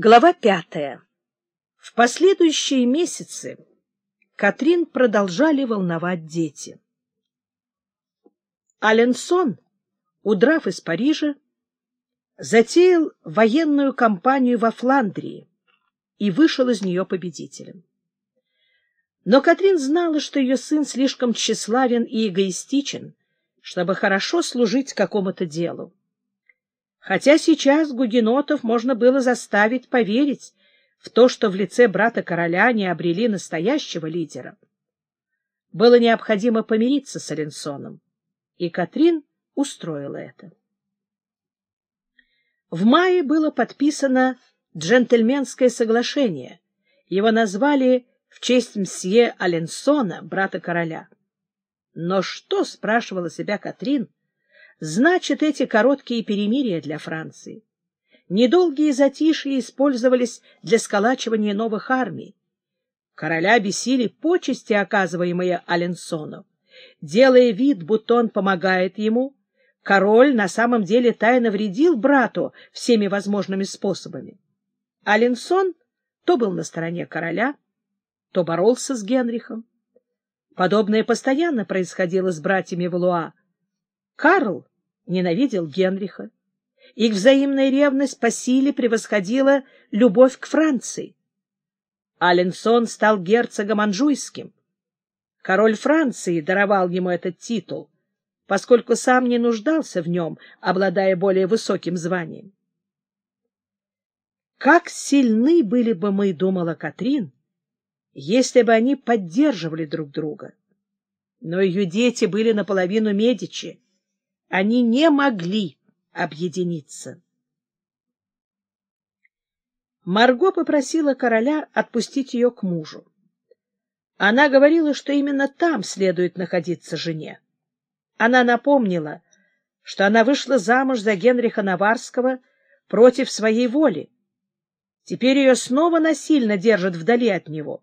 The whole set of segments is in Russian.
Глава пятая. В последующие месяцы Катрин продолжали волновать дети. Аленсон, удрав из Парижа, затеял военную кампанию во Фландрии и вышел из нее победителем. Но Катрин знала, что ее сын слишком тщеславен и эгоистичен, чтобы хорошо служить какому-то делу. Хотя сейчас гугенотов можно было заставить поверить в то, что в лице брата короля они обрели настоящего лидера. Было необходимо помириться с Аленсоном, и Катрин устроила это. В мае было подписано джентльменское соглашение. Его назвали в честь мсье Аленсона, брата короля. Но что, спрашивала себя Катрин, значит эти короткие перемирия для Франции. Недолгие затишья использовались для сколачивания новых армий. Короля бесили почести, оказываемые Аленсону. Делая вид, будто он помогает ему, король на самом деле тайно вредил брату всеми возможными способами. Аленсон то был на стороне короля, то боролся с Генрихом. Подобное постоянно происходило с братьями Валуа. Карл ненавидел Генриха. Их взаимная ревность по силе превосходила любовь к Франции. Аленсон стал герцогом Анжуйским. Король Франции даровал ему этот титул, поскольку сам не нуждался в нем, обладая более высоким званием. Как сильны были бы мы, думала Катрин, если бы они поддерживали друг друга. Но ее дети были наполовину Медичи, они не могли объединиться. Марго попросила короля отпустить ее к мужу. Она говорила, что именно там следует находиться жене. Она напомнила, что она вышла замуж за Генриха Наварского против своей воли. Теперь ее снова насильно держат вдали от него.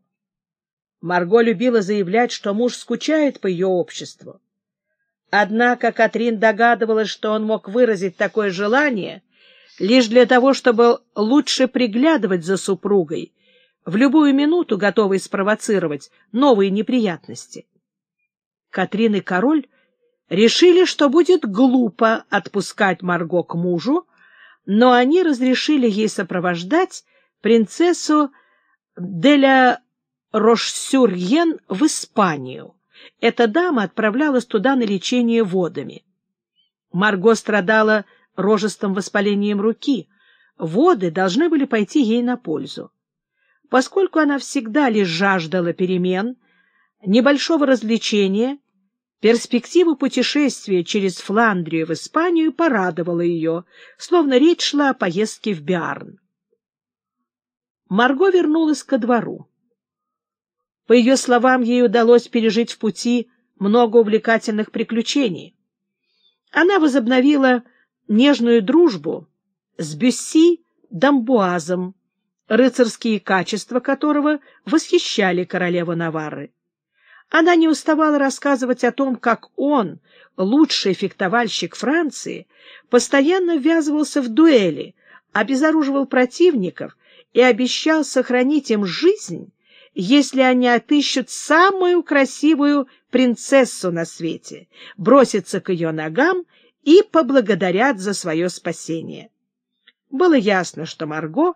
Марго любила заявлять, что муж скучает по ее обществу. Однако Катрин догадывалась, что он мог выразить такое желание лишь для того, чтобы лучше приглядывать за супругой, в любую минуту готовый спровоцировать новые неприятности. Катрин и король решили, что будет глупо отпускать Марго к мужу, но они разрешили ей сопровождать принцессу Деля Рошсюрьен в Испанию эта дама отправлялась туда на лечение водами. Марго страдала рожестым воспалением руки. Воды должны были пойти ей на пользу. Поскольку она всегда лишь жаждала перемен, небольшого развлечения, перспектива путешествия через Фландрию в Испанию порадовала ее, словно речь шла о поездке в Биарн. Марго вернулась ко двору. По ее словам, ей удалось пережить в пути много увлекательных приключений. Она возобновила нежную дружбу с Бюсси Дамбуазом, рыцарские качества которого восхищали королеву Наварры. Она не уставала рассказывать о том, как он, лучший фехтовальщик Франции, постоянно ввязывался в дуэли, обезоруживал противников и обещал сохранить им жизнь если они отыщут самую красивую принцессу на свете, бросятся к ее ногам и поблагодарят за свое спасение. Было ясно, что Марго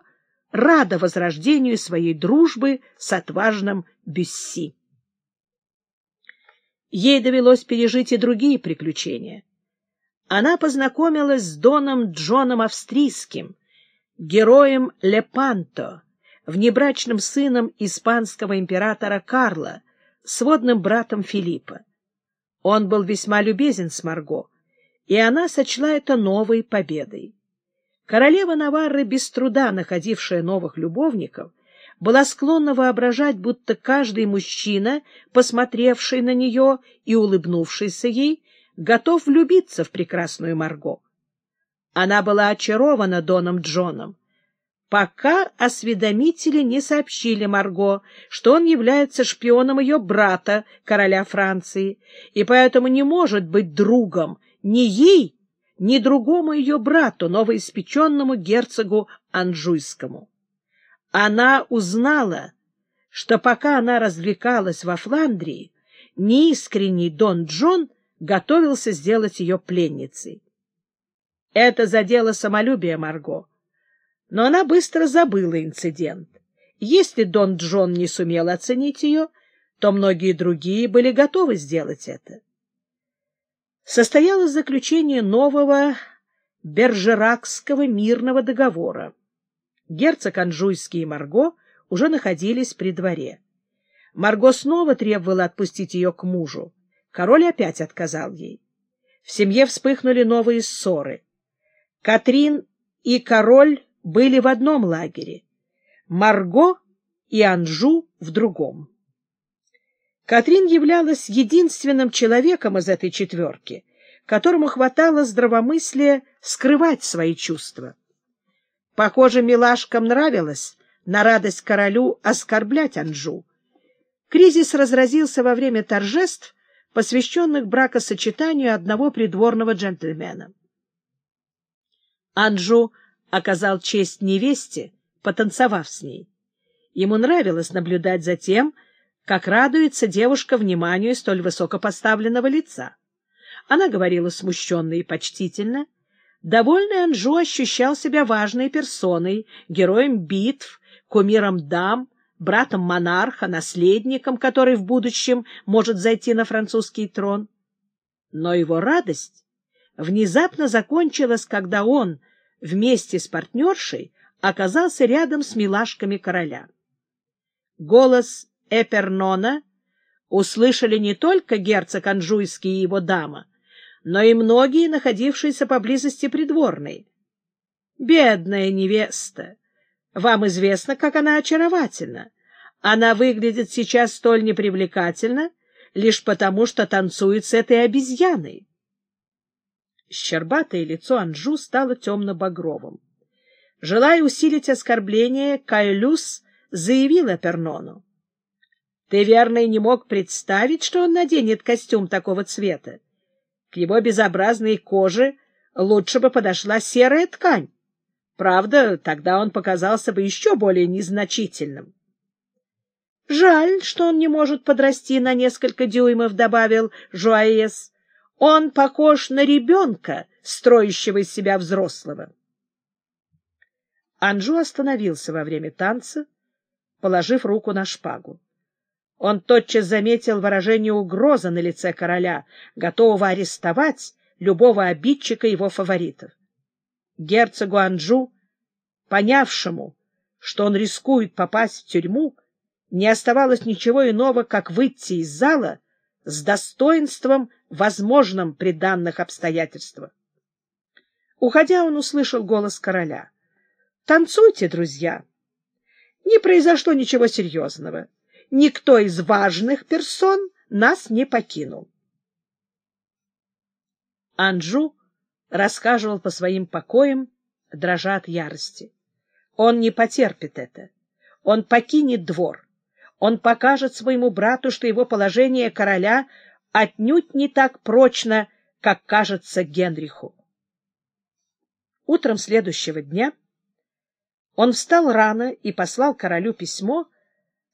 рада возрождению своей дружбы с отважным Бюсси. Ей довелось пережить и другие приключения. Она познакомилась с Доном Джоном Австрийским, героем Лепанто, внебрачным сыном испанского императора Карла, сводным братом Филиппа. Он был весьма любезен с Марго, и она сочла это новой победой. Королева Наварры, без труда находившая новых любовников, была склонна воображать, будто каждый мужчина, посмотревший на нее и улыбнувшийся ей, готов влюбиться в прекрасную Марго. Она была очарована Доном Джоном, пока осведомители не сообщили Марго, что он является шпионом ее брата, короля Франции, и поэтому не может быть другом ни ей, ни другому ее брату, новоиспеченному герцогу Анжуйскому. Она узнала, что пока она развлекалась во Фландрии, неискренний Дон Джон готовился сделать ее пленницей. Это задело самолюбие Марго, но она быстро забыла инцидент. Если Дон Джон не сумел оценить ее, то многие другие были готовы сделать это. Состоялось заключение нового Бержеракского мирного договора. Герцог Анжуйский и Марго уже находились при дворе. Марго снова требовала отпустить ее к мужу. Король опять отказал ей. В семье вспыхнули новые ссоры. Катрин и король были в одном лагере, Марго и Анжу в другом. Катрин являлась единственным человеком из этой четверки, которому хватало здравомыслия скрывать свои чувства. Похоже, милашкам нравилось на радость королю оскорблять Анжу. Кризис разразился во время торжеств, посвященных бракосочетанию одного придворного джентльмена. Анжу оказал честь невесте, потанцевав с ней. Ему нравилось наблюдать за тем, как радуется девушка вниманию столь высокопоставленного лица. Она говорила смущенно и почтительно. Довольный Анжу ощущал себя важной персоной, героем битв, кумиром дам, братом монарха, наследником, который в будущем может зайти на французский трон. Но его радость внезапно закончилась, когда он вместе с партнершей оказался рядом с милашками короля. Голос Эпернона услышали не только герцог Анжуйский и его дама, но и многие, находившиеся поблизости придворные. «Бедная невеста! Вам известно, как она очаровательна. Она выглядит сейчас столь непривлекательно лишь потому, что танцует с этой обезьяной». Щербатое лицо Анжу стало темно-багровым. Желая усилить оскорбление, Кайлюс заявил Эпернону. Ты, верно, и не мог представить, что он наденет костюм такого цвета. К его безобразной коже лучше бы подошла серая ткань. Правда, тогда он показался бы еще более незначительным. — Жаль, что он не может подрасти на несколько дюймов, — добавил Жуаес. — Он похож на ребенка, строящего из себя взрослого. Анжу остановился во время танца, положив руку на шпагу. Он тотчас заметил выражение угрозы на лице короля, готового арестовать любого обидчика его фаворитов. Герцогу Анжу, понявшему, что он рискует попасть в тюрьму, не оставалось ничего иного, как выйти из зала с достоинством, возможным при данных обстоятельствах. Уходя, он услышал голос короля. — Танцуйте, друзья! Не произошло ничего серьезного никто из важных персон нас не покинул. Анджу рассказывал по своим покоям, дрожа от ярости. Он не потерпит это. Он покинет двор. Он покажет своему брату, что его положение короля отнюдь не так прочно, как кажется Генриху. Утром следующего дня он встал рано и послал королю письмо,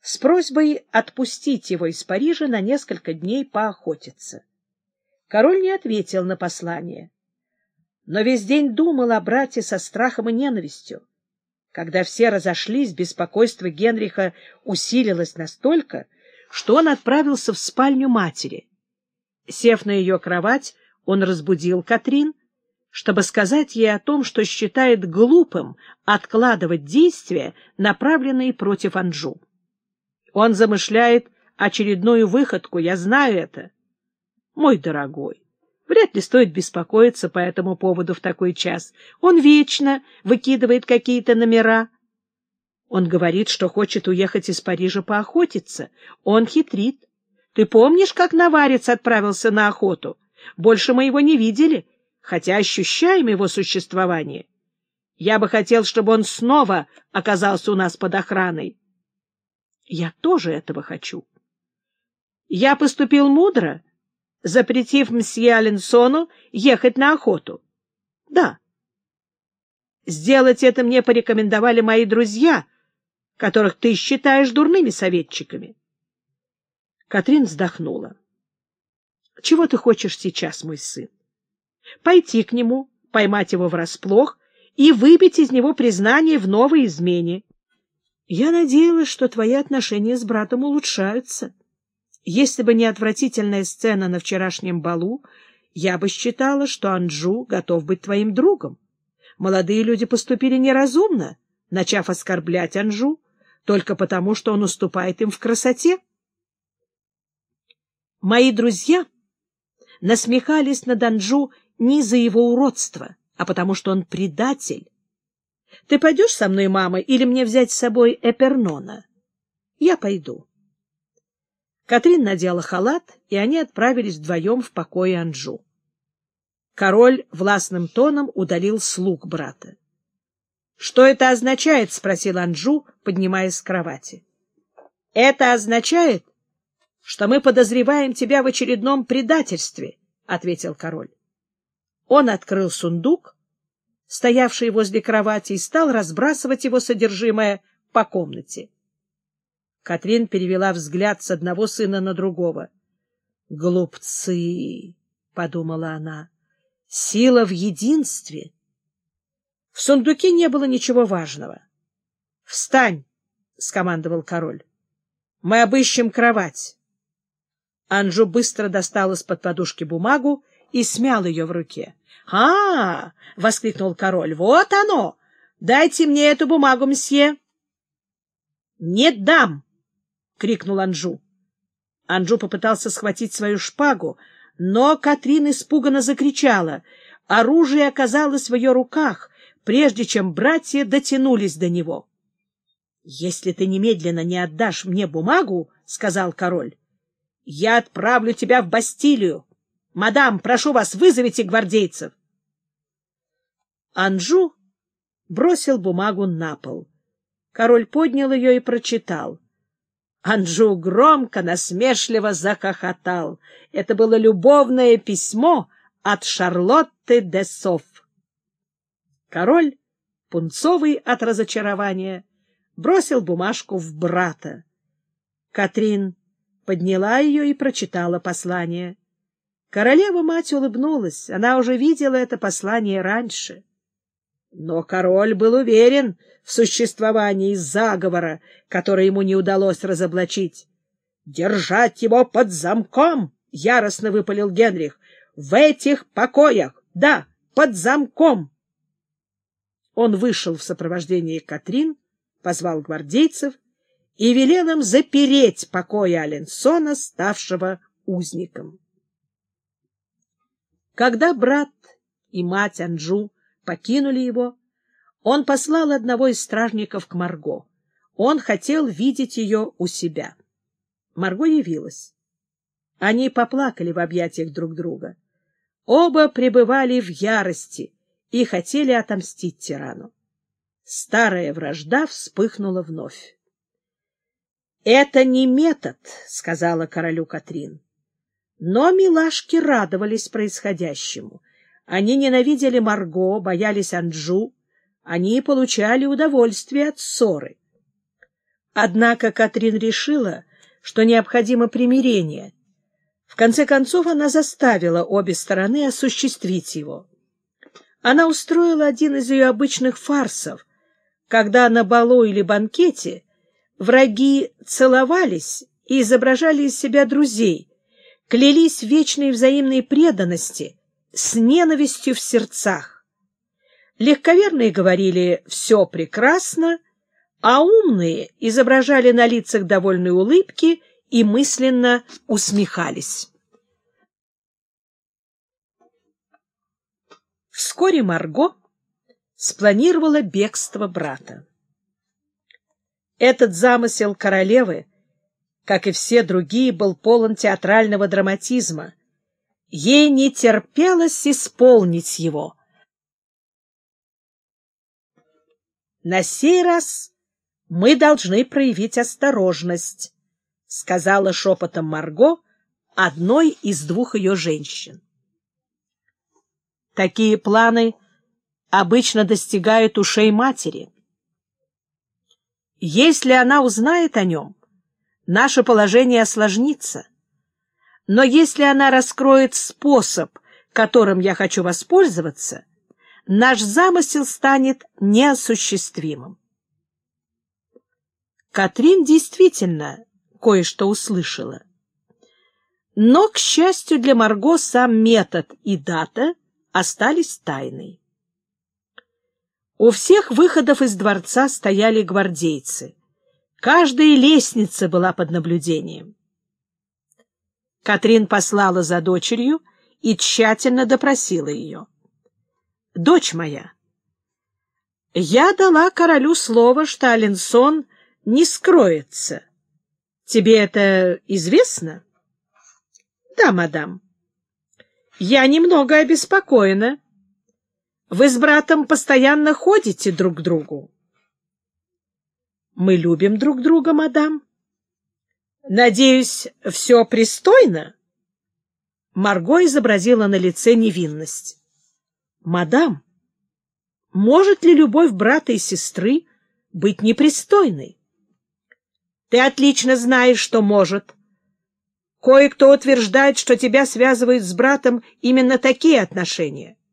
с просьбой отпустить его из Парижа на несколько дней поохотиться. Король не ответил на послание, но весь день думал о брате со страхом и ненавистью. Когда все разошлись, беспокойство Генриха усилилось настолько, что он отправился в спальню матери. Сев на ее кровать, он разбудил Катрин, чтобы сказать ей о том, что считает глупым откладывать действия, направленные против Анжу. Он замышляет очередную выходку, я знаю это. Мой дорогой, вряд ли стоит беспокоиться по этому поводу в такой час. Он вечно выкидывает какие-то номера. Он говорит, что хочет уехать из Парижа поохотиться. Он хитрит. Ты помнишь, как Наварец отправился на охоту? Больше мы его не видели, хотя ощущаем его существование. Я бы хотел, чтобы он снова оказался у нас под охраной. Я тоже этого хочу. Я поступил мудро, запретив мсье Аленсону ехать на охоту. Да. Сделать это мне порекомендовали мои друзья, которых ты считаешь дурными советчиками. Катрин вздохнула. — Чего ты хочешь сейчас, мой сын? Пойти к нему, поймать его врасплох и выбить из него признание в новой измене. Я надеялась, что твои отношения с братом улучшаются. Если бы не отвратительная сцена на вчерашнем балу, я бы считала, что Анджу готов быть твоим другом. Молодые люди поступили неразумно, начав оскорблять Анжу, только потому, что он уступает им в красоте. Мои друзья насмехались над Анжу не за его уродство, а потому что он предатель. Ты пойдешь со мной, мама, или мне взять с собой Эпернона? Я пойду. Катрин надела халат, и они отправились вдвоем в покой Анжу. Король властным тоном удалил слуг брата. — Что это означает? — спросил Анжу, поднимаясь с кровати. — Это означает, что мы подозреваем тебя в очередном предательстве, — ответил король. Он открыл сундук, стоявший возле кровати, и стал разбрасывать его содержимое по комнате. Катрин перевела взгляд с одного сына на другого. «Глупцы!» — подумала она. Сила в единстве. В сундуке не было ничего важного. — Встань! — скомандовал король. — Мы обыщем кровать. Анжу быстро достал из-под подушки бумагу и смял ее в руке. «А — воскликнул король. — Вот оно! Дайте мне эту бумагу, мсье! — Не дам! — крикнул Анжу. Анжу попытался схватить свою шпагу, но Катрин испуганно закричала. Оружие оказалось в ее руках, прежде чем братья дотянулись до него. — Если ты немедленно не отдашь мне бумагу, — сказал король, — я отправлю тебя в Бастилию. Мадам, прошу вас, вызовите гвардейцев. Анжу бросил бумагу на пол. Король поднял ее и прочитал — Анжу громко, насмешливо захохотал. Это было любовное письмо от Шарлотты де Соф. Король, пунцовый от разочарования, бросил бумажку в брата. Катрин подняла ее и прочитала послание. Королева-мать улыбнулась. Она уже видела это послание раньше. Но король был уверен в существовании заговора, который ему не удалось разоблачить. «Держать его под замком!» — яростно выпалил Генрих. «В этих покоях! Да, под замком!» Он вышел в сопровождении Катрин, позвал гвардейцев и велел им запереть покои Аленсона, ставшего узником. Когда брат и мать Анжу покинули его, он послал одного из стражников к Марго. Он хотел видеть ее у себя. Марго явилась. Они поплакали в объятиях друг друга. Оба пребывали в ярости и хотели отомстить тирану. Старая вражда вспыхнула вновь. — Это не метод, — сказала королю Катрин. Но милашки радовались происходящему. Они ненавидели Марго, боялись Анджу, они получали удовольствие от ссоры. Однако Катрин решила, что необходимо примирение. В конце концов она заставила обе стороны осуществить его. Она устроила один из ее обычных фарсов, когда на балу или банкете враги целовались и изображали из себя друзей, клялись в вечной взаимной преданности — с ненавистью в сердцах. Легковерные говорили «все прекрасно», а умные изображали на лицах довольные улыбки и мысленно усмехались. Вскоре Марго спланировала бегство брата. Этот замысел королевы, как и все другие, был полон театрального драматизма — Ей не терпелось исполнить его. На сей раз мы должны проявить осторожность, — сказала шепотом Марго одной из двух ее женщин. Такие планы обычно достигают ушей матери. Если она узнает о нем, наше положение осложнится. Но если она раскроет способ, которым я хочу воспользоваться, наш замысел станет неосуществимым. Катрин действительно кое-что услышала. Но, к счастью для Марго, сам метод и дата остались тайной. У всех выходов из дворца стояли гвардейцы. Каждая лестница была под наблюдением. Катрин послала за дочерью и тщательно допросила ее. — Дочь моя, я дала королю слово, что Аленсон не скроется. Тебе это известно? — Да, мадам. — Я немного обеспокоена. Вы с братом постоянно ходите друг к другу. — Мы любим друг друга, мадам. — Надеюсь, все пристойно? Марго изобразила на лице невинность. — Мадам, может ли любовь брата и сестры быть непристойной? — Ты отлично знаешь, что может. Кое-кто утверждает, что тебя связывают с братом именно такие отношения. —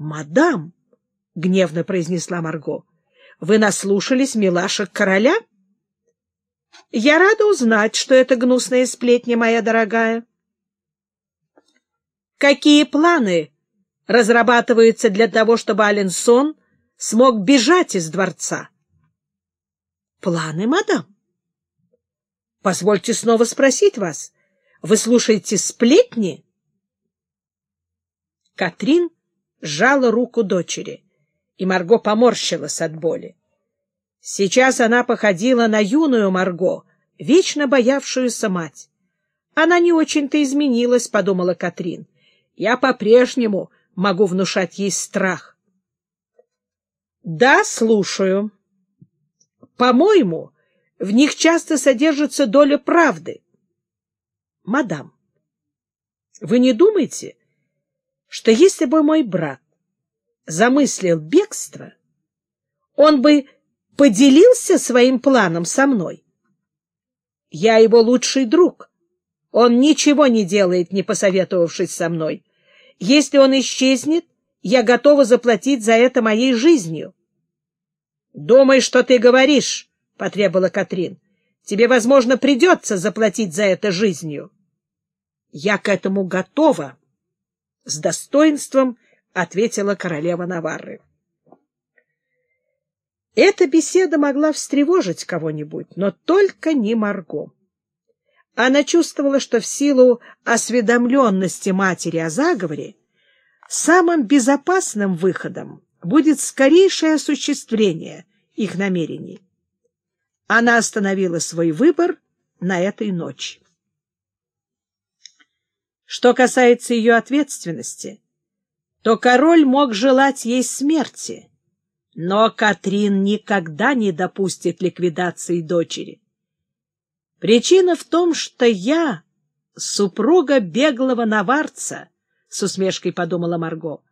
Мадам, — гневно произнесла Марго, — вы наслушались милашек короля? — Я рада узнать, что это гнусная сплетня, моя дорогая. — Какие планы разрабатываются для того, чтобы Аленсон смог бежать из дворца? — Планы, мадам? — Позвольте снова спросить вас — вы слушаете сплетни? Катрин сжала руку дочери, и Марго поморщилась от боли. Сейчас она походила на юную Марго, вечно боявшуюся мать. Она не очень-то изменилась, — подумала Катрин. Я по-прежнему могу внушать ей страх. — Да, слушаю. По-моему, в них часто содержится доля правды. Мадам, вы не думаете, что если бы мой брат замыслил бегство, он бы поделился своим планом со мной? Я его лучший друг. Он ничего не делает, не посоветовавшись со мной. Если он исчезнет, я готова заплатить за это моей жизнью. — Думай, что ты говоришь, — потребовала Катрин. Тебе, возможно, придется заплатить за это жизнью. — Я к этому готова, — с достоинством ответила королева Наварры. Эта беседа могла встревожить кого-нибудь, но только не Марго. Она чувствовала, что в силу осведомленности матери о заговоре самым безопасным выходом будет скорейшее осуществление их намерений она остановила свой выбор на этой ночи. Что касается ее ответственности, то король мог желать ей смерти, но Катрин никогда не допустит ликвидации дочери. Причина в том, что я супруга беглого наварца, — с усмешкой подумала Марго.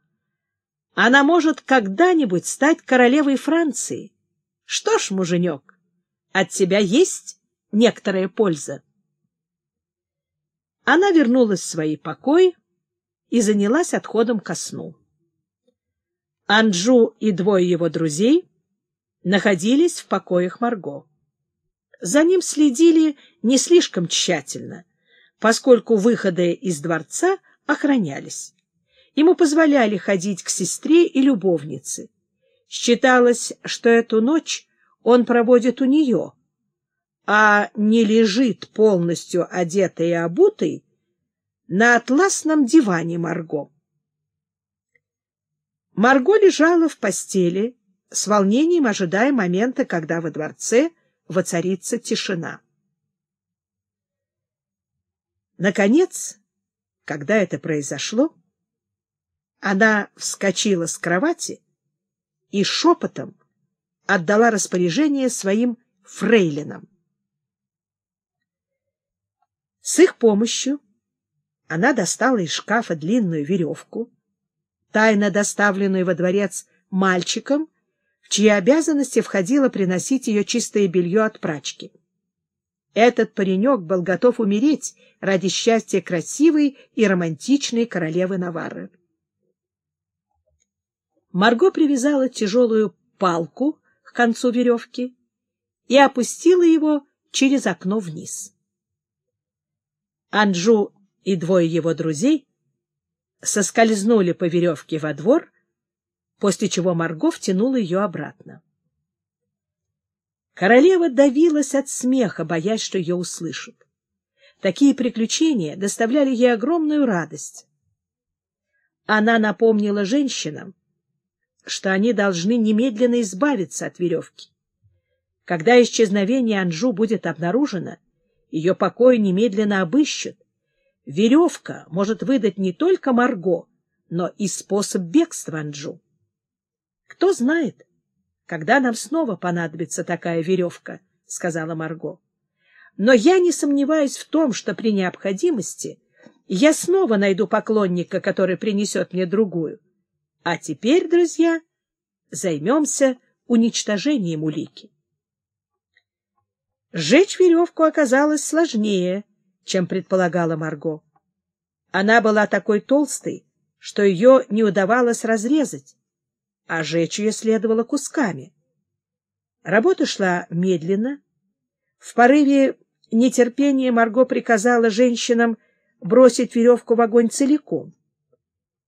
Она может когда-нибудь стать королевой Франции. Что ж, муженек, от тебя есть некоторая польза. Она вернулась в свои покои и занялась отходом ко сну. Анджу и двое его друзей находились в покоях Марго. За ним следили не слишком тщательно, поскольку выходы из дворца охранялись. Ему позволяли ходить к сестре и любовнице. Считалось, что эту ночь он проводит у нее, а не лежит полностью одетый и обутый на атласном диване Марго. Марго лежала в постели, с волнением ожидая момента, когда во дворце воцарится тишина. Наконец, когда это произошло, она вскочила с кровати и шепотом отдала распоряжение своим фрейлинам. С их помощью она достала из шкафа длинную веревку, тайно доставленную во дворец мальчиком, в чьи обязанности входило приносить ее чистое белье от прачки. Этот паренек был готов умереть ради счастья красивой и романтичной королевы Наварры. Марго привязала тяжелую палку к концу веревки и опустила его через окно вниз. Анджу и двое его друзей соскользнули по веревке во двор, после чего Марго втянула ее обратно. Королева давилась от смеха, боясь, что ее услышат. Такие приключения доставляли ей огромную радость. Она напомнила женщинам, что они должны немедленно избавиться от веревки. Когда исчезновение Анжу будет обнаружено, ее покой немедленно обыщут. Веревка может выдать не только Марго, но и способ бегства Анжу. Кто знает, когда нам снова понадобится такая веревка, — сказала Марго. Но я не сомневаюсь в том, что при необходимости я снова найду поклонника, который принесет мне другую. А теперь, друзья, займемся уничтожением улики. Сжечь веревку оказалось сложнее, чем предполагала Марго. Она была такой толстой, что ее не удавалось разрезать, а жечь ее следовало кусками. Работа шла медленно. В порыве нетерпения Марго приказала женщинам бросить веревку в огонь целиком.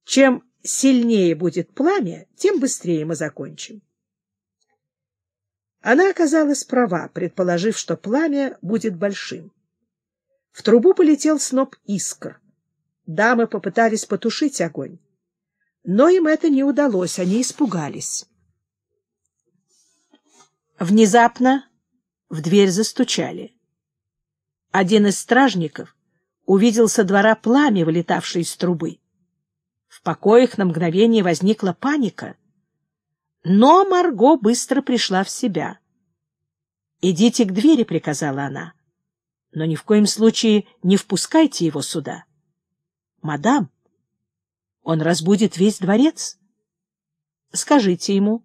Чем сильнее будет пламя, тем быстрее мы закончим. Она оказалась права, предположив, что пламя будет большим. В трубу полетел сноп искр. Дамы попытались потушить огонь. Но им это не удалось, они испугались. Внезапно в дверь застучали. Один из стражников увидел со двора пламя, вылетавшее из трубы. В покоях на мгновение возникла паника. Но Марго быстро пришла в себя. «Идите к двери», — приказала она. «Но ни в коем случае не впускайте его сюда». «Мадам, он разбудит весь дворец. Скажите ему,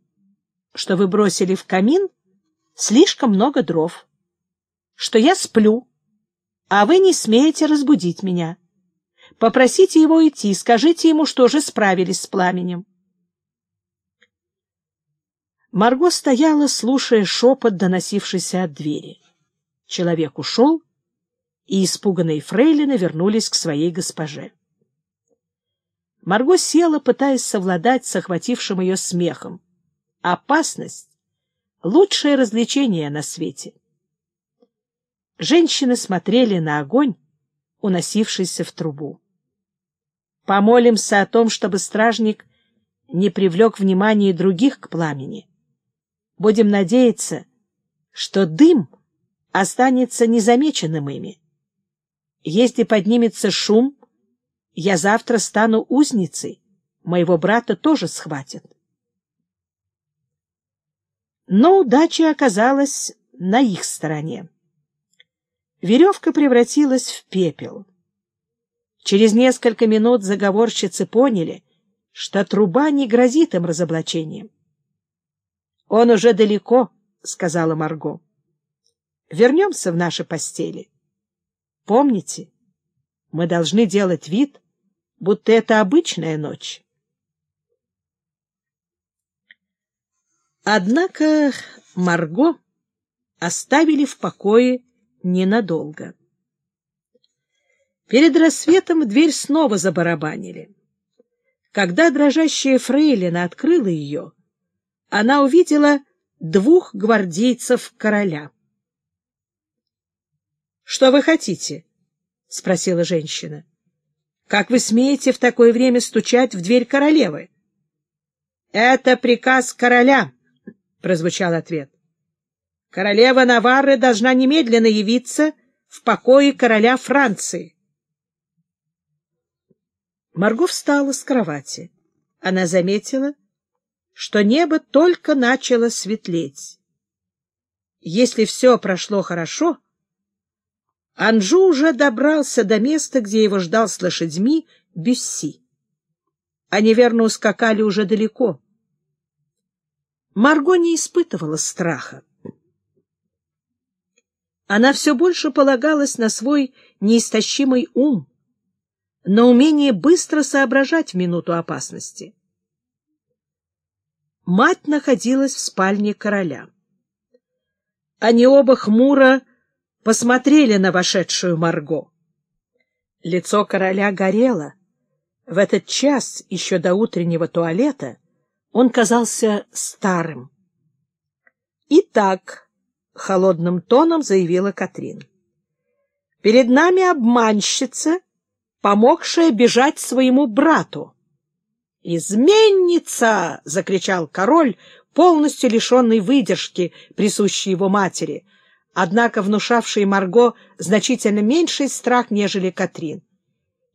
что вы бросили в камин слишком много дров, что я сплю, а вы не смеете разбудить меня. Попросите его идти, скажите ему, что уже справились с пламенем. Марго стояла, слушая шепот, доносившийся от двери. Человек ушел, и испуганные фрейлины вернулись к своей госпоже. Марго села, пытаясь совладать с охватившим ее смехом. Опасность — лучшее развлечение на свете. Женщины смотрели на огонь, уносившийся в трубу. Помолимся о том, чтобы стражник не привлек внимание других к пламени. Будем надеяться, что дым останется незамеченным ими. Если поднимется шум, я завтра стану узницей, моего брата тоже схватят. Но удача оказалась на их стороне. Веревка превратилась в пепел. Через несколько минут заговорщицы поняли, что труба не грозит им разоблачением. — Он уже далеко, — сказала Марго. — Вернемся в наши постели. Помните, мы должны делать вид, будто это обычная ночь. Однако Марго оставили в покое ненадолго. Перед рассветом дверь снова забарабанили. Когда дрожащая фрейлина открыла ее, она увидела двух гвардейцев короля. — Что вы хотите? — спросила женщина. — Как вы смеете в такое время стучать в дверь королевы? — Это приказ короля, — прозвучал ответ. — Королева Наварры должна немедленно явиться в покое короля Франции. Марго встала с кровати. Она заметила, что небо только начало светлеть. Если все прошло хорошо, Анжу уже добрался до места, где его ждал с лошадьми Бюсси. Они верно ускакали уже далеко. Марго не испытывала страха. Она все больше полагалась на свой неистощимый ум, на умение быстро соображать в минуту опасности. Мать находилась в спальне короля. Они оба хмуро посмотрели на вошедшую Марго. Лицо короля горело. В этот час, еще до утреннего туалета, он казался старым. «Итак», — холодным тоном заявила Катрин, — «перед нами обманщица, помогшая бежать своему брату». «Изменница!» — закричал король, полностью лишенный выдержки, присущей его матери, однако внушавший Марго значительно меньший страх, нежели Катрин.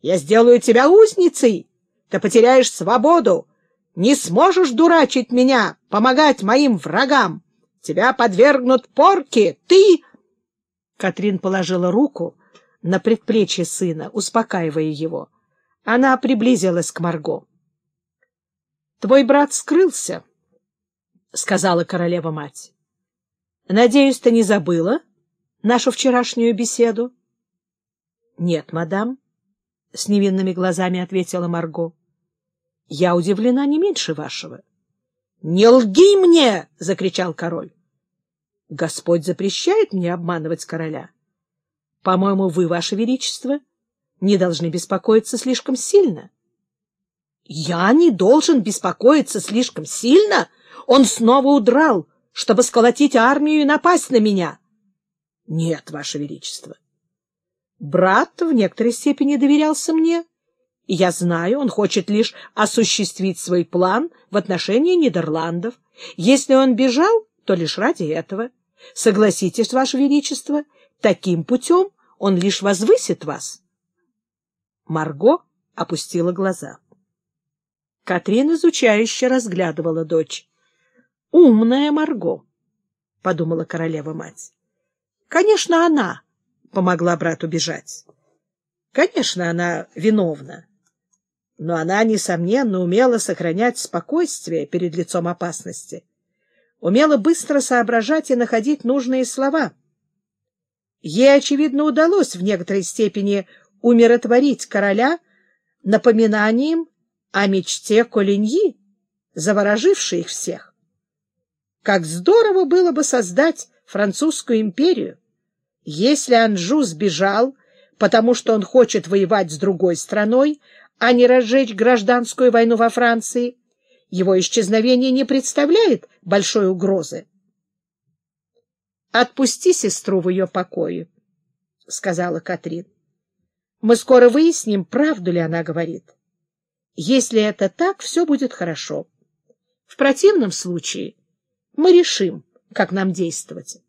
«Я сделаю тебя узницей! Ты потеряешь свободу! Не сможешь дурачить меня, помогать моим врагам! Тебя подвергнут порке! Ты...» Катрин положила руку на предплечье сына, успокаивая его. Она приблизилась к Марго. «Твой брат скрылся», — сказала королева-мать. «Надеюсь, ты не забыла нашу вчерашнюю беседу?» «Нет, мадам», — с невинными глазами ответила Марго. «Я удивлена не меньше вашего». «Не лги мне!» — закричал король. «Господь запрещает мне обманывать короля. По-моему, вы, ваше величество, не должны беспокоиться слишком сильно». «Я не должен беспокоиться слишком сильно?» Он снова удрал, чтобы сколотить армию и напасть на меня. — Нет, Ваше Величество. Брат в некоторой степени доверялся мне, и я знаю, он хочет лишь осуществить свой план в отношении Нидерландов. Если он бежал, то лишь ради этого. Согласитесь, Ваше Величество, таким путем он лишь возвысит вас. Марго опустила глаза. Катрин изучающе разглядывала дочь. Умная Марго, — подумала королева-мать. Конечно, она помогла брату бежать. Конечно, она виновна. Но она, несомненно, умела сохранять спокойствие перед лицом опасности. Умела быстро соображать и находить нужные слова. Ей, очевидно, удалось в некоторой степени умиротворить короля напоминанием о мечте Колиньи, заворожившей их всех. Как здорово было бы создать французскую империю! Если Анжу сбежал, потому что он хочет воевать с другой страной, а не разжечь гражданскую войну во Франции, его исчезновение не представляет большой угрозы. «Отпусти сестру в ее покое», — сказала Катрин. «Мы скоро выясним, правду ли она говорит. Если это так, все будет хорошо. В противном случае мы решим, как нам действовать.